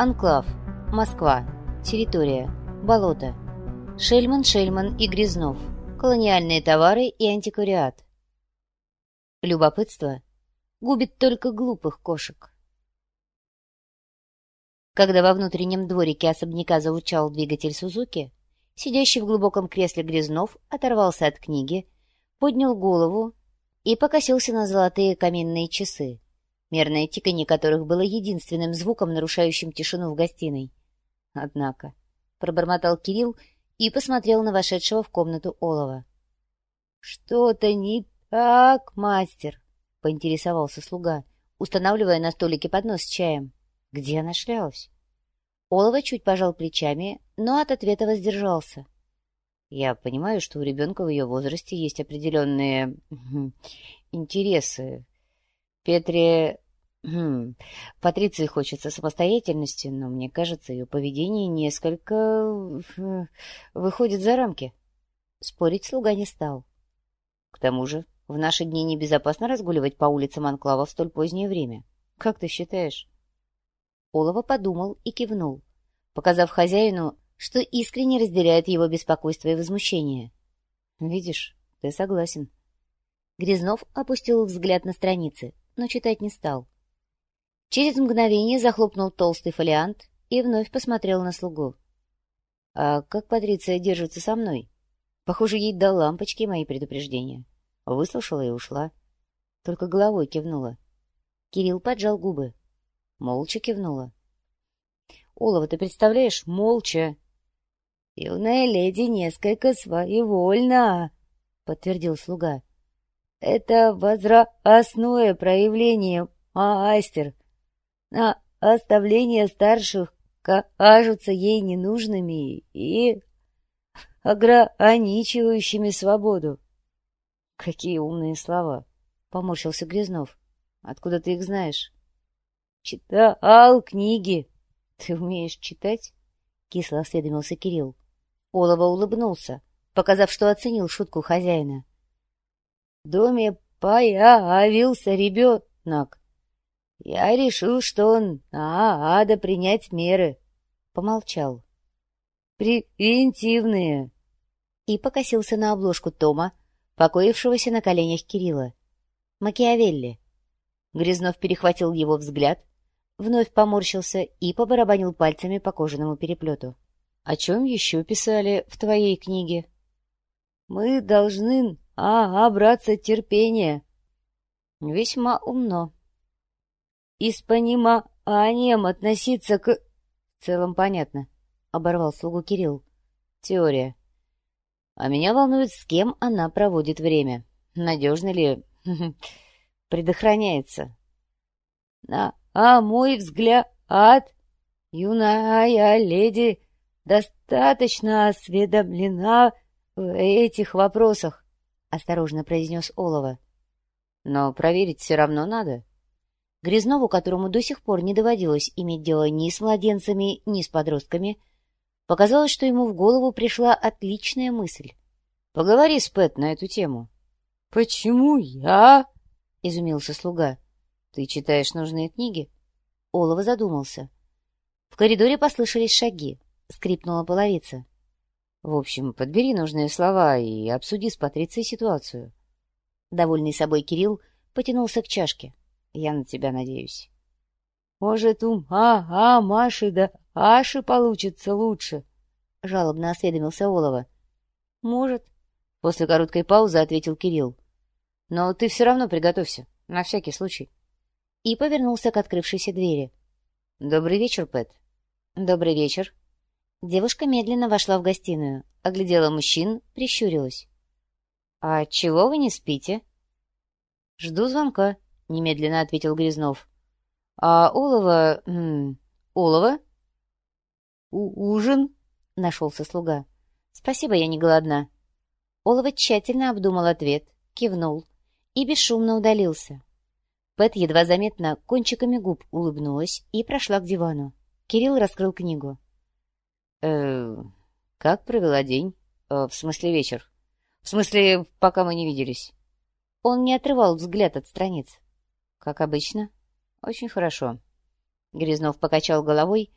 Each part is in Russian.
Анклав. Москва. Территория. Болото. Шельман, Шельман и Грязнов. Колониальные товары и антиквариат. Любопытство губит только глупых кошек. Когда во внутреннем дворике особняка заучал двигатель Сузуки, сидящий в глубоком кресле Грязнов оторвался от книги, поднял голову и покосился на золотые каминные часы, мерное тиканье которых было единственным звуком, нарушающим тишину в гостиной. Однако, пробормотал Кирилл и посмотрел на вошедшего в комнату Олова. — Что-то не так, мастер, — поинтересовался слуга, устанавливая на столике поднос с чаем. — Где она шлялась? Олова чуть пожал плечами, но от ответа воздержался. — Я понимаю, что у ребенка в ее возрасте есть определенные интересы. Петре Хм, Патриции хочется самостоятельности, но мне кажется, ее поведение несколько э, выходит за рамки. Спорить слуга не стал. К тому же, в наши дни небезопасно разгуливать по улицам Анклава в столь позднее время. Как ты считаешь? Олова подумал и кивнул, показав хозяину, что искренне разделяет его беспокойство и возмущение. «Видишь, ты согласен». Грязнов опустил взгляд на страницы, но читать не стал. Через мгновение захлопнул толстый фолиант и вновь посмотрел на слугу. «А как Патриция держится со мной? Похоже, ей до лампочки мои предупреждения. Выслушала и ушла. Только головой кивнула. Кирилл поджал губы. Молча кивнула. «Олова, ты представляешь, молча!» «Юная леди несколько своевольна», — подтвердил слуга. «Это возрастное проявление, мастер на оставление старших кажутся ей ненужными и ограничивающими свободу. — Какие умные слова! — поморщился Грязнов. — Откуда ты их знаешь? — Читал книги. — Ты умеешь читать? — кисло осведомился Кирилл. Олова улыбнулся, показав, что оценил шутку хозяина. — доме появился ребенок. Я решил, что он надо принять меры. Помолчал. Превентивные. И покосился на обложку Тома, покоившегося на коленях Кирилла. Макиавелли. Грязнов перехватил его взгляд, вновь поморщился и побарабанил пальцами по кожаному переплету. — О чем еще писали в твоей книге? — Мы должны а, обраться терпения. — Весьма умно, и с пониманием относиться к... — В целом понятно, — оборвал слугу Кирилл. — Теория. А меня волнует, с кем она проводит время. Надежно ли предохраняется? — На а мой взгляд, юная леди достаточно осведомлена в этих вопросах, — осторожно произнес Олова. — Но проверить все равно надо. Грязнову, которому до сих пор не доводилось иметь дело ни с младенцами, ни с подростками, показалось, что ему в голову пришла отличная мысль. «Поговори с Пэт на эту тему». «Почему я?» — изумился слуга. «Ты читаешь нужные книги?» Олова задумался. В коридоре послышались шаги. Скрипнула половица. «В общем, подбери нужные слова и обсуди с Патрицией ситуацию». Довольный собой Кирилл потянулся к чашке. Я на тебя надеюсь. Может, у а, а Маши да Аши получится лучше? Жалобно осведомился Олова. Может. После короткой паузы ответил Кирилл. Но ты все равно приготовься, на всякий случай. И повернулся к открывшейся двери. Добрый вечер, Пэт. Добрый вечер. Девушка медленно вошла в гостиную, оглядела мужчин, прищурилась. «А чего вы не спите?» «Жду звонка», — немедленно ответил Грязнов. — А Олова... Олова? — Ужин? — нашелся слуга. — Спасибо, я не голодна. Олова тщательно обдумал ответ, кивнул и бесшумно удалился. Пэт едва заметно кончиками губ улыбнулась и прошла к дивану. Кирилл раскрыл книгу. «Э, как провела день? Э, в смысле вечер? В смысле, пока мы не виделись?» Он не отрывал взгляд от страниц. Как обычно? Очень хорошо. Грязнов покачал головой,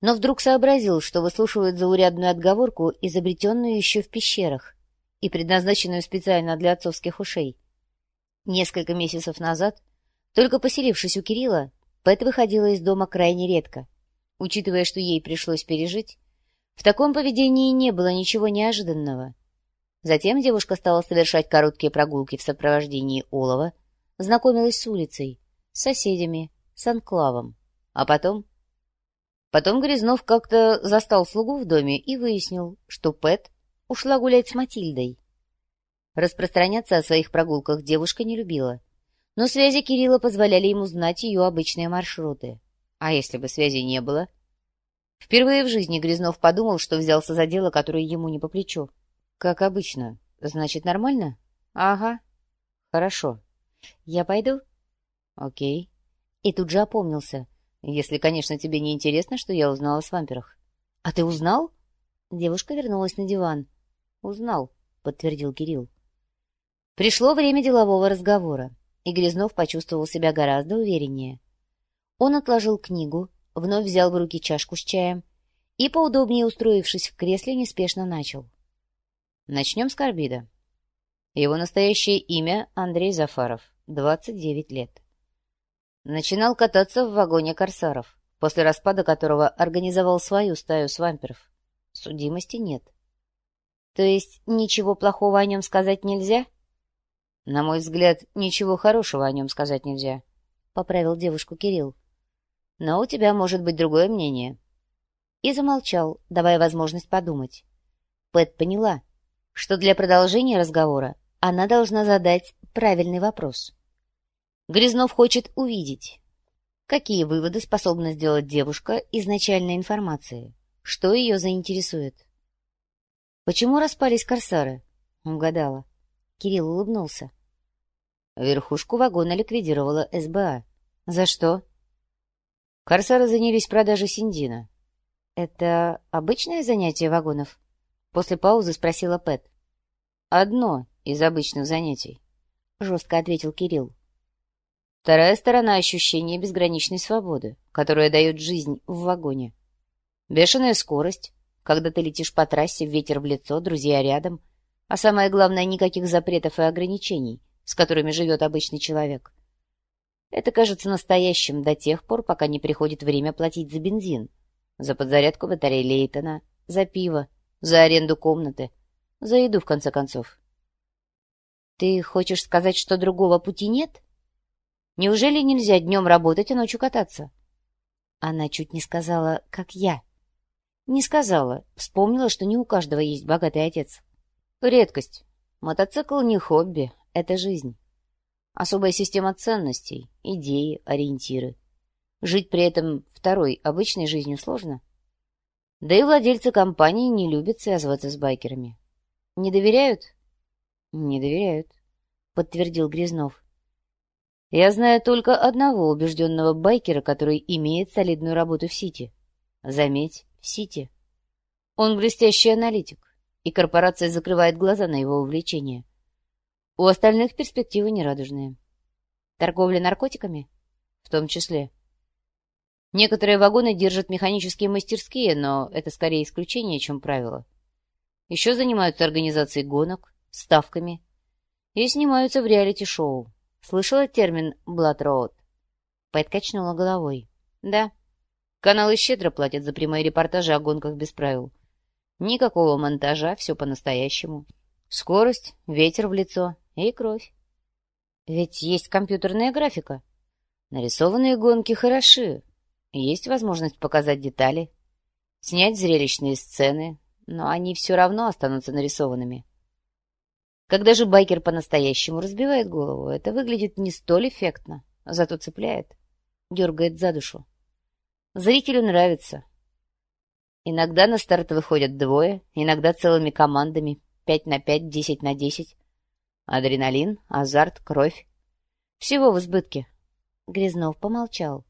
но вдруг сообразил, что выслушивает заурядную отговорку, изобретенную еще в пещерах и предназначенную специально для отцовских ушей. Несколько месяцев назад, только поселившись у Кирилла, Пэт выходила из дома крайне редко. Учитывая, что ей пришлось пережить, в таком поведении не было ничего неожиданного. Затем девушка стала совершать короткие прогулки в сопровождении Олова, знакомилась с улицей, с соседями, с анклавом. А потом... Потом Грязнов как-то застал слугу в доме и выяснил, что Пэт ушла гулять с Матильдой. Распространяться о своих прогулках девушка не любила, но связи Кирилла позволяли ему знать ее обычные маршруты. А если бы связи не было? Впервые в жизни Грязнов подумал, что взялся за дело, которое ему не по плечу. Как обычно. Значит, нормально? Ага. Хорошо. Я пойду? Окей. И тут же опомнился. Если, конечно, тебе не интересно, что я узнала с вампирах. А ты узнал? Девушка вернулась на диван. Узнал, подтвердил Кирилл. Пришло время делового разговора, и Грязнов почувствовал себя гораздо увереннее. Он отложил книгу, вновь взял в руки чашку с чаем и, поудобнее устроившись в кресле, неспешно начал. Начнем с Карбида. Его настоящее имя Андрей Зафаров, 29 лет. Начинал кататься в вагоне корсаров, после распада которого организовал свою стаю свамперов. Судимости нет. То есть ничего плохого о нем сказать нельзя? На мой взгляд, ничего хорошего о нем сказать нельзя, — поправил девушку Кирилл но у тебя может быть другое мнение». И замолчал, давая возможность подумать. Пэт поняла, что для продолжения разговора она должна задать правильный вопрос. Грязнов хочет увидеть, какие выводы способна сделать девушка из начальной информации, что ее заинтересует. «Почему распались корсары?» — угадала. Кирилл улыбнулся. Верхушку вагона ликвидировала СБА. «За что?» Корсары занялись продажей синдина. «Это обычное занятие вагонов?» После паузы спросила Пэт. «Одно из обычных занятий», — жестко ответил Кирилл. Вторая сторона ощущения безграничной свободы, которая дает жизнь в вагоне. Бешеная скорость, когда ты летишь по трассе, ветер в лицо, друзья рядом, а самое главное, никаких запретов и ограничений, с которыми живет обычный человек. Это кажется настоящим до тех пор, пока не приходит время платить за бензин, за подзарядку батареи Лейтона, за пиво, за аренду комнаты, за еду, в конце концов. Ты хочешь сказать, что другого пути нет? Неужели нельзя днем работать, а ночью кататься? Она чуть не сказала, как я. Не сказала, вспомнила, что не у каждого есть богатый отец. Редкость. Мотоцикл не хобби, это жизнь. Особая система ценностей, идеи, ориентиры. Жить при этом второй, обычной жизнью сложно. Да и владельцы компании не любят связываться с байкерами. Не доверяют? Не доверяют, подтвердил Грязнов. Я знаю только одного убежденного байкера, который имеет солидную работу в Сити. Заметь, в Сити. Он блестящий аналитик, и корпорация закрывает глаза на его увлечение. У остальных перспективы нерадужные. Торговля наркотиками? В том числе. Некоторые вагоны держат механические мастерские, но это скорее исключение, чем правило. Еще занимаются организацией гонок, ставками и снимаются в реалити-шоу. Слышала термин «Blood Road»? Пэт качнула головой. Да. Каналы щедро платят за прямые репортажи о гонках без правил. Никакого монтажа, все по-настоящему. Скорость, ветер в лицо и кровь. Ведь есть компьютерная графика. Нарисованные гонки хороши. Есть возможность показать детали, снять зрелищные сцены, но они все равно останутся нарисованными. Когда же байкер по-настоящему разбивает голову, это выглядит не столь эффектно, зато цепляет, дергает за душу. Зрителю нравится. Иногда на старт выходят двое, иногда целыми командами, пять на пять, десять на десять. Адреналин, азарт, кровь. Всего в избытке. Грязнов помолчал.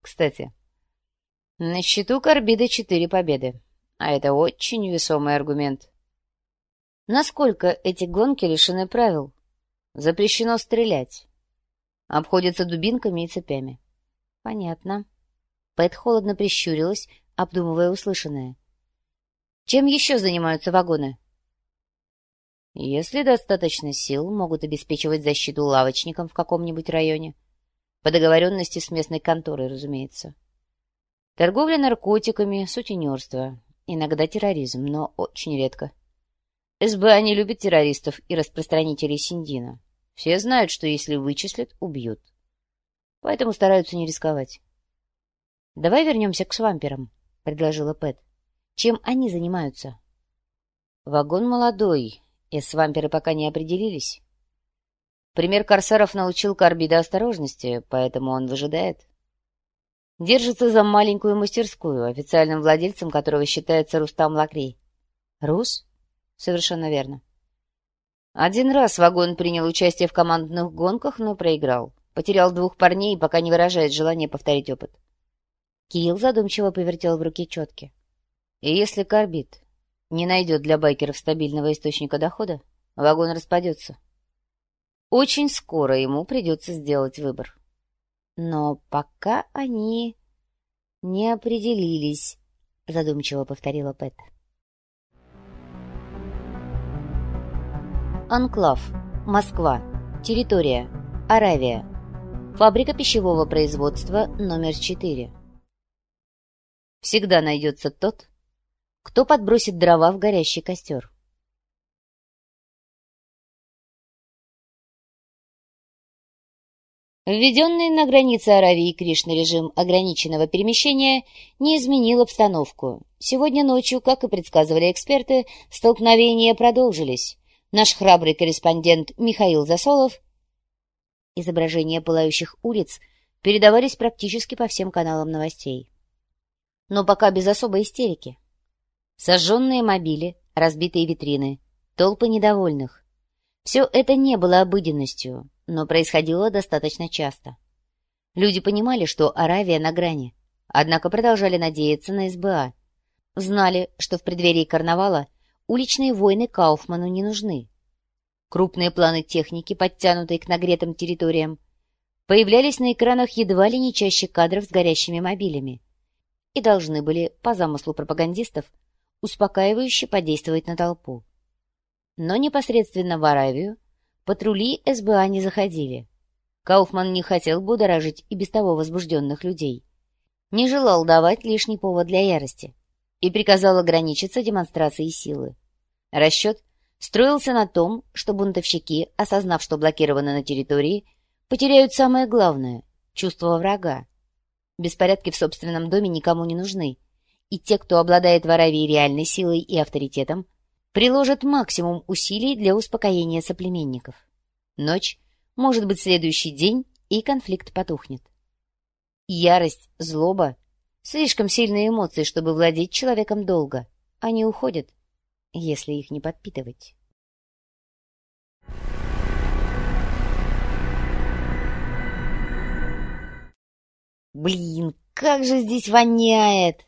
Кстати, на счету Карбида четыре победы. А это очень весомый аргумент. Насколько эти гонки лишены правил? Запрещено стрелять. Обходятся дубинками и цепями. Понятно. Пэт холодно прищурилась, обдумывая услышанное. «Чем еще занимаются вагоны?» «Если достаточно сил, могут обеспечивать защиту лавочникам в каком-нибудь районе. По договоренности с местной конторой, разумеется. Торговля наркотиками, сутенерство, иногда терроризм, но очень редко. СБА не любит террористов и распространителей Синдина. Все знают, что если вычислят, убьют. Поэтому стараются не рисковать. «Давай вернемся к свамперам», — предложила Пэт. «Чем они занимаются?» «Вагон молодой, и свамперы пока не определились. Пример корсаров научил Карбида осторожности, поэтому он выжидает. Держится за маленькую мастерскую, официальным владельцем которого считается Рустам Лакрей. Рус? Совершенно верно. Один раз вагон принял участие в командных гонках, но проиграл. Потерял двух парней пока не выражает желания повторить опыт. Киил задумчиво повертел в руке четки. И если Карбид не найдет для байкеров стабильного источника дохода, вагон распадется. Очень скоро ему придется сделать выбор. Но пока они не определились, задумчиво повторила Пэт. Анклав. Москва. Территория. Аравия. Фабрика пищевого производства номер 4. Всегда найдется тот, кто подбросит дрова в горящий костер. Введенный на границе Аравии Кришны режим ограниченного перемещения не изменил обстановку. Сегодня ночью, как и предсказывали эксперты, столкновения продолжились. Наш храбрый корреспондент Михаил Засолов Изображения пылающих улиц передавались практически по всем каналам новостей. Но пока без особой истерики. Сожженные мобили, разбитые витрины, толпы недовольных. Все это не было обыденностью, но происходило достаточно часто. Люди понимали, что Аравия на грани, однако продолжали надеяться на СБА. Знали, что в преддверии карнавала уличные войны Кауфману не нужны. Крупные планы техники, подтянутые к нагретым территориям, появлялись на экранах едва ли не чаще кадров с горящими мобилями и должны были, по замыслу пропагандистов, успокаивающе подействовать на толпу. Но непосредственно в Аравию Патрули СБА не заходили. Кауфман не хотел будоражить и без того возбужденных людей. Не желал давать лишний повод для ярости и приказал ограничиться демонстрацией силы. Расчет строился на том, что бунтовщики, осознав, что блокированы на территории, потеряют самое главное — чувство врага. Беспорядки в собственном доме никому не нужны, и те, кто обладает в реальной силой и авторитетом, приложат максимум усилий для успокоения соплеменников. Ночь, может быть, следующий день, и конфликт потухнет. Ярость, злоба — слишком сильные эмоции, чтобы владеть человеком долго. Они уходят, если их не подпитывать. Блин, как же здесь воняет!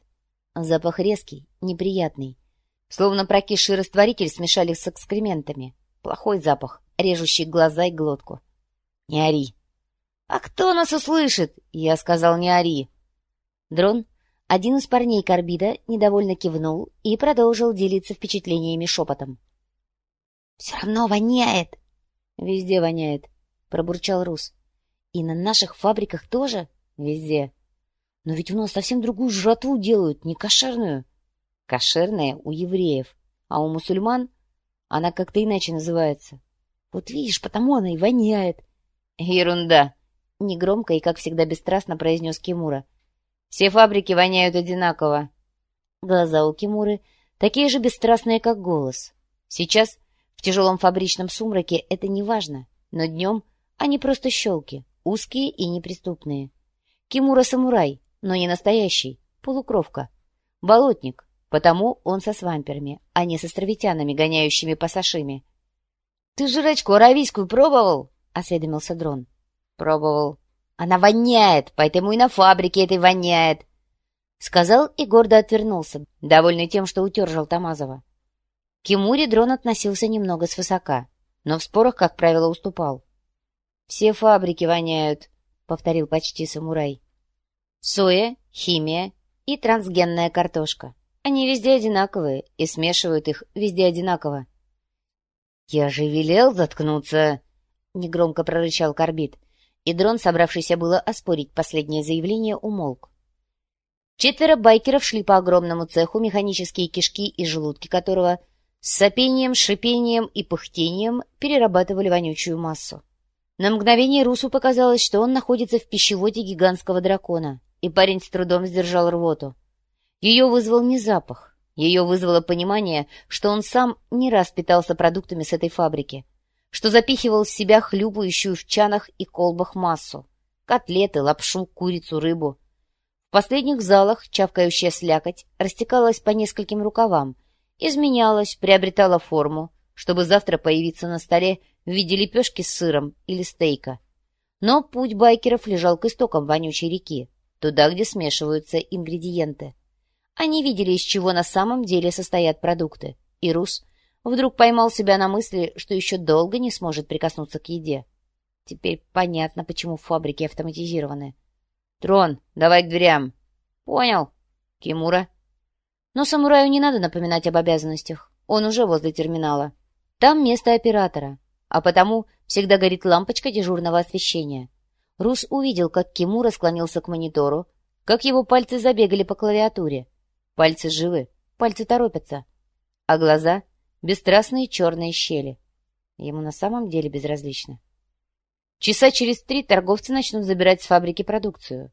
Запах резкий, неприятный. Словно прокисший растворитель смешали с экскрементами. Плохой запах, режущий глаза и глотку. «Не ори!» «А кто нас услышит?» Я сказал «не ори!» Дрон, один из парней Карбида, недовольно кивнул и продолжил делиться впечатлениями шепотом. «Все равно воняет!» «Везде воняет», — пробурчал Рус. «И на наших фабриках тоже?» «Везде. Но ведь у нас совсем другую жратву делают, не кошерную». Кошерная у евреев, а у мусульман она как-то иначе называется. Вот видишь, потому она и воняет. Ерунда. Негромко и, как всегда, бесстрастно произнес Кимура. Все фабрики воняют одинаково. Глаза у Кимуры такие же бесстрастные, как голос. Сейчас, в тяжелом фабричном сумраке, это не важно, но днем они просто щелки, узкие и неприступные. Кимура самурай, но не настоящий, полукровка. Болотник, Потому он со свамперами, а не с островитянами, гоняющими по сашими. — Ты жрачку аравийскую пробовал? — осведомился дрон. — Пробовал. — Она воняет, поэтому и на фабрике этой воняет. Сказал и гордо отвернулся, довольный тем, что утер Желтомазова. К Кимуре дрон относился немного свысока, но в спорах, как правило, уступал. — Все фабрики воняют, — повторил почти самурай. — Соя, химия, и трансгенная картошка. Они везде одинаковые и смешивают их везде одинаково. «Я же велел заткнуться!» — негромко прорычал Корбит, и дрон, собравшийся было оспорить последнее заявление, умолк. Четверо байкеров шли по огромному цеху, механические кишки и желудки которого с сопением, шипением и пыхтением перерабатывали вонючую массу. На мгновение Русу показалось, что он находится в пищеводе гигантского дракона, и парень с трудом сдержал рвоту. Ее вызвал не запах, ее вызвало понимание, что он сам не раз питался продуктами с этой фабрики, что запихивал в себя хлюпающую в чанах и колбах массу, котлеты, лапшу, курицу, рыбу. В последних залах чавкающая слякоть растекалась по нескольким рукавам, изменялась, приобретала форму, чтобы завтра появиться на столе в виде лепешки с сыром или стейка. Но путь байкеров лежал к истокам вонючей реки, туда, где смешиваются ингредиенты. Они видели, из чего на самом деле состоят продукты, и Рус вдруг поймал себя на мысли, что еще долго не сможет прикоснуться к еде. Теперь понятно, почему фабрики автоматизированы. «Трон, давай к дверям!» «Понял. Кимура?» Но самураю не надо напоминать об обязанностях. Он уже возле терминала. Там место оператора, а потому всегда горит лампочка дежурного освещения. Рус увидел, как Кимура склонился к монитору, как его пальцы забегали по клавиатуре. Пальцы живы, пальцы торопятся. А глаза — бесстрастные черные щели. Ему на самом деле безразлично. Часа через три торговцы начнут забирать с фабрики продукцию.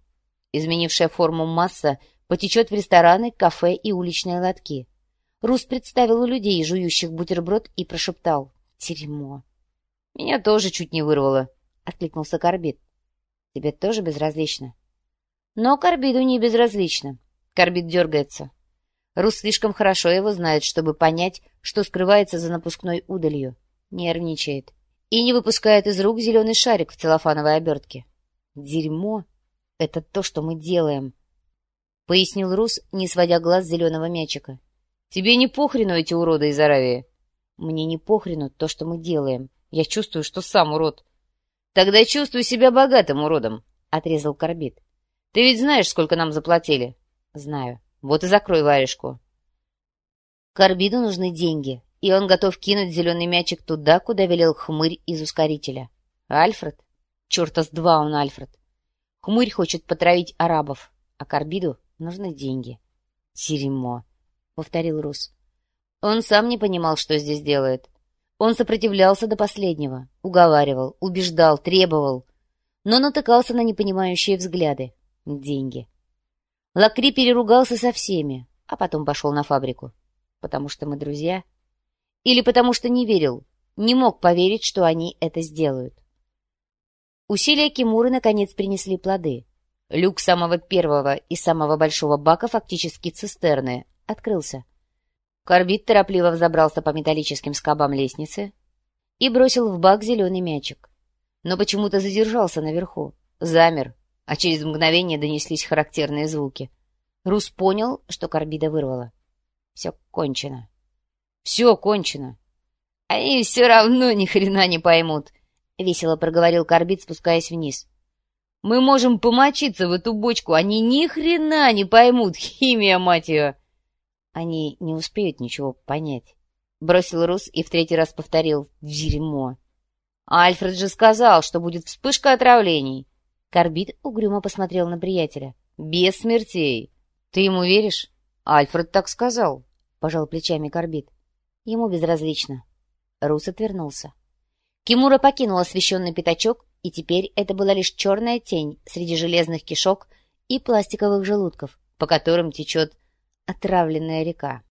Изменившая форму масса потечет в рестораны, кафе и уличные лотки. Рус представил у людей, жующих бутерброд, и прошептал «Дерьмо». «Меня тоже чуть не вырвало», — откликнулся Корбит. «Тебе тоже безразлично?» «Но Корбиду не безразлично. Корбит дергается. Рус слишком хорошо его знает, чтобы понять, что скрывается за напускной удалью. Нервничает. И не выпускает из рук зеленый шарик в целлофановой обертке. «Дерьмо — это то, что мы делаем», — пояснил Рус, не сводя глаз зеленого мячика. «Тебе не похрену эти уроды из Аравии?» «Мне не похрену то, что мы делаем. Я чувствую, что сам урод». «Тогда чувствую себя богатым уродом», — отрезал Корбит. «Ты ведь знаешь, сколько нам заплатили?» Знаю. Вот и закрой варежку. Карбиду нужны деньги, и он готов кинуть зеленый мячик туда, куда велел хмырь из ускорителя. Альфред? Черта с два он Альфред. Хмырь хочет потравить арабов, а Карбиду нужны деньги. Дерьмо, — повторил Рус. Он сам не понимал, что здесь делает. Он сопротивлялся до последнего, уговаривал, убеждал, требовал, но натыкался на непонимающие взгляды. Деньги. Лакри переругался со всеми, а потом пошел на фабрику. Потому что мы друзья? Или потому что не верил, не мог поверить, что они это сделают? Усилия Кимуры наконец принесли плоды. Люк самого первого и самого большого бака, фактически цистерны, открылся. Корбит торопливо взобрался по металлическим скобам лестницы и бросил в бак зеленый мячик. Но почему-то задержался наверху, замер, а через мгновение донеслись характерные звуки. Рус понял, что карбида вырвала. Все кончено. Все кончено. Они все равно ни хрена не поймут, — весело проговорил карбид, спускаясь вниз. Мы можем помочиться в эту бочку, они ни хрена не поймут, химия, мать ее. Они не успеют ничего понять. Бросил Рус и в третий раз повторил «Дерьмо». Альфред же сказал, что будет вспышка отравлений. Корбит угрюмо посмотрел на приятеля. «Без смертей. Ты ему веришь?» «Альфред так сказал», — пожал плечами Корбит. Ему безразлично. Рус отвернулся. Кимура покинул освещенный пятачок, и теперь это была лишь черная тень среди железных кишок и пластиковых желудков, по которым течет отравленная река.